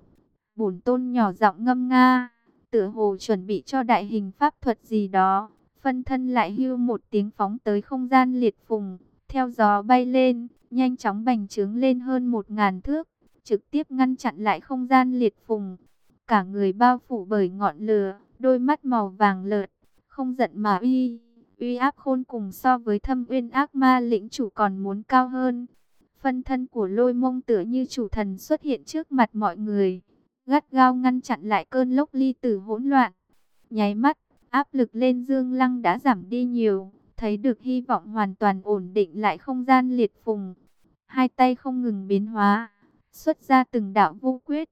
Bổn tôn nhỏ giọng ngâm nga, tựa hồ chuẩn bị cho đại hình pháp thuật gì đó. Phân thân lại hưu một tiếng phóng tới không gian liệt phùng, theo gió bay lên, nhanh chóng bành trướng lên hơn một ngàn thước, trực tiếp ngăn chặn lại không gian liệt phùng. Cả người bao phủ bởi ngọn lửa, đôi mắt màu vàng lợt, không giận mà uy, uy áp khôn cùng so với thâm uyên ác ma lĩnh chủ còn muốn cao hơn. Phân thân của lôi mông tựa như chủ thần xuất hiện trước mặt mọi người. Gắt gao ngăn chặn lại cơn lốc ly tử hỗn loạn. Nháy mắt, áp lực lên dương lăng đã giảm đi nhiều. Thấy được hy vọng hoàn toàn ổn định lại không gian liệt phùng. Hai tay không ngừng biến hóa. Xuất ra từng đạo vô quyết.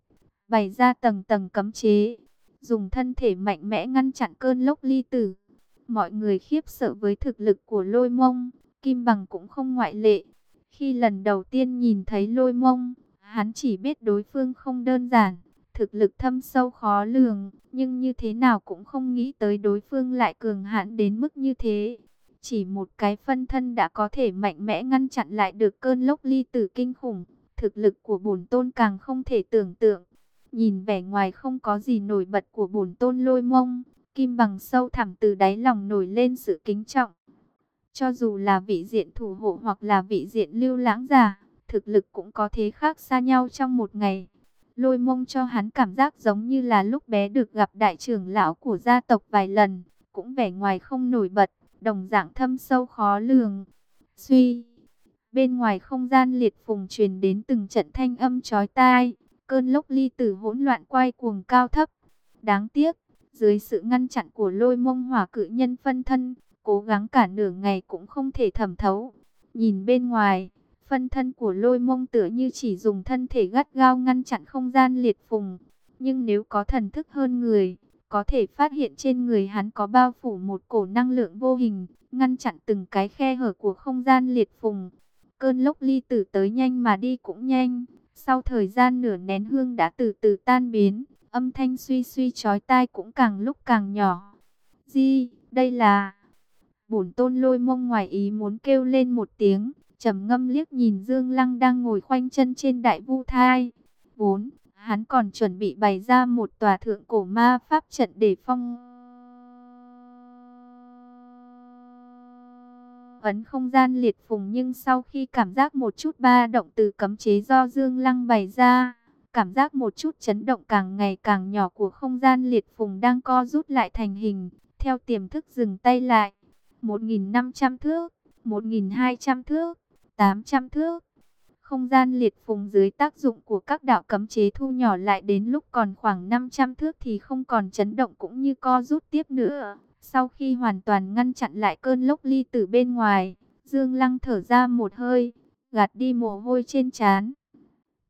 Bày ra tầng tầng cấm chế. Dùng thân thể mạnh mẽ ngăn chặn cơn lốc ly tử. Mọi người khiếp sợ với thực lực của lôi mông. Kim bằng cũng không ngoại lệ. Khi lần đầu tiên nhìn thấy lôi mông, hắn chỉ biết đối phương không đơn giản, thực lực thâm sâu khó lường, nhưng như thế nào cũng không nghĩ tới đối phương lại cường hãn đến mức như thế. Chỉ một cái phân thân đã có thể mạnh mẽ ngăn chặn lại được cơn lốc ly tử kinh khủng, thực lực của bổn tôn càng không thể tưởng tượng. Nhìn vẻ ngoài không có gì nổi bật của bổn tôn lôi mông, kim bằng sâu thẳm từ đáy lòng nổi lên sự kính trọng. Cho dù là vị diện thủ hộ hoặc là vị diện lưu lãng giả, thực lực cũng có thế khác xa nhau trong một ngày. Lôi mông cho hắn cảm giác giống như là lúc bé được gặp đại trưởng lão của gia tộc vài lần, cũng vẻ ngoài không nổi bật, đồng dạng thâm sâu khó lường. Suy, Bên ngoài không gian liệt phùng truyền đến từng trận thanh âm chói tai, cơn lốc ly tử hỗn loạn quay cuồng cao thấp. Đáng tiếc, dưới sự ngăn chặn của lôi mông hỏa cự nhân phân thân, cố gắng cả nửa ngày cũng không thể thẩm thấu. Nhìn bên ngoài, phân thân của lôi mông tựa như chỉ dùng thân thể gắt gao ngăn chặn không gian liệt phùng. Nhưng nếu có thần thức hơn người, có thể phát hiện trên người hắn có bao phủ một cổ năng lượng vô hình, ngăn chặn từng cái khe hở của không gian liệt phùng. Cơn lốc ly tử tới nhanh mà đi cũng nhanh, sau thời gian nửa nén hương đã từ từ tan biến, âm thanh suy suy chói tai cũng càng lúc càng nhỏ. Di, đây là... Bổn tôn lôi mông ngoài ý muốn kêu lên một tiếng, trầm ngâm liếc nhìn Dương Lăng đang ngồi khoanh chân trên đại vu thai. Vốn, hắn còn chuẩn bị bày ra một tòa thượng cổ ma pháp trận để phong... Ấn không gian liệt phùng nhưng sau khi cảm giác một chút ba động từ cấm chế do Dương Lăng bày ra, cảm giác một chút chấn động càng ngày càng nhỏ của không gian liệt phùng đang co rút lại thành hình, theo tiềm thức dừng tay lại. 1.500 thước, 1.200 thước, 800 thước. Không gian liệt phùng dưới tác dụng của các đạo cấm chế thu nhỏ lại đến lúc còn khoảng 500 thước thì không còn chấn động cũng như co rút tiếp nữa. Sau khi hoàn toàn ngăn chặn lại cơn lốc ly từ bên ngoài, Dương Lăng thở ra một hơi, gạt đi mồ hôi trên trán.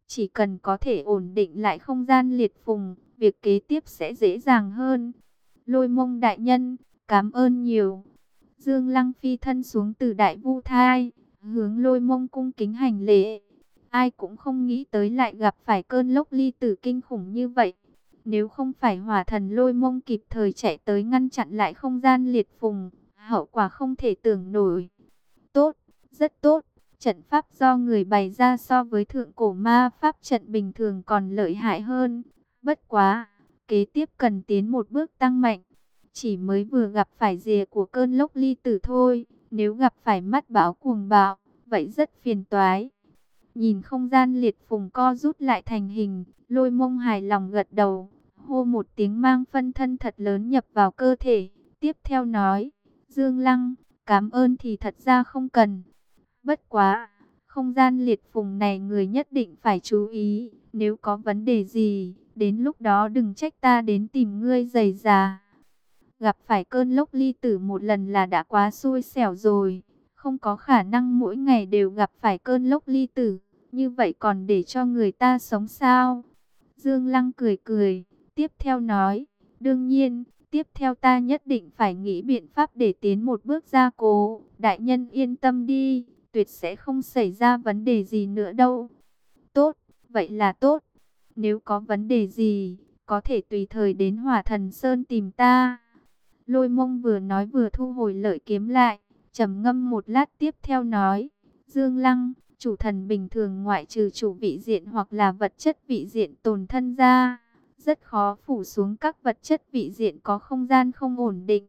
Chỉ cần có thể ổn định lại không gian liệt phùng, việc kế tiếp sẽ dễ dàng hơn. Lôi mông đại nhân, cảm ơn nhiều. Dương Lăng phi thân xuống từ đại vu thai, hướng lôi mông cung kính hành lễ. Ai cũng không nghĩ tới lại gặp phải cơn lốc ly tử kinh khủng như vậy. Nếu không phải hỏa thần lôi mông kịp thời chạy tới ngăn chặn lại không gian liệt phùng, hậu quả không thể tưởng nổi. Tốt, rất tốt, trận pháp do người bày ra so với thượng cổ ma pháp trận bình thường còn lợi hại hơn. Bất quá, kế tiếp cần tiến một bước tăng mạnh. Chỉ mới vừa gặp phải rìa của cơn lốc ly tử thôi, nếu gặp phải mắt bão cuồng bạo, vậy rất phiền toái. Nhìn không gian liệt phùng co rút lại thành hình, lôi mông hài lòng gật đầu, hô một tiếng mang phân thân thật lớn nhập vào cơ thể. Tiếp theo nói, Dương Lăng, cảm ơn thì thật ra không cần. Bất quá, không gian liệt phùng này người nhất định phải chú ý, nếu có vấn đề gì, đến lúc đó đừng trách ta đến tìm ngươi dày già. Gặp phải cơn lốc ly tử một lần là đã quá xui xẻo rồi. Không có khả năng mỗi ngày đều gặp phải cơn lốc ly tử. Như vậy còn để cho người ta sống sao? Dương Lăng cười cười. Tiếp theo nói. Đương nhiên, tiếp theo ta nhất định phải nghĩ biện pháp để tiến một bước ra cố. Đại nhân yên tâm đi. Tuyệt sẽ không xảy ra vấn đề gì nữa đâu. Tốt, vậy là tốt. Nếu có vấn đề gì, có thể tùy thời đến hỏa thần Sơn tìm ta. Lôi mông vừa nói vừa thu hồi lợi kiếm lại, trầm ngâm một lát tiếp theo nói, Dương Lăng, chủ thần bình thường ngoại trừ chủ vị diện hoặc là vật chất vị diện tồn thân ra, rất khó phủ xuống các vật chất vị diện có không gian không ổn định.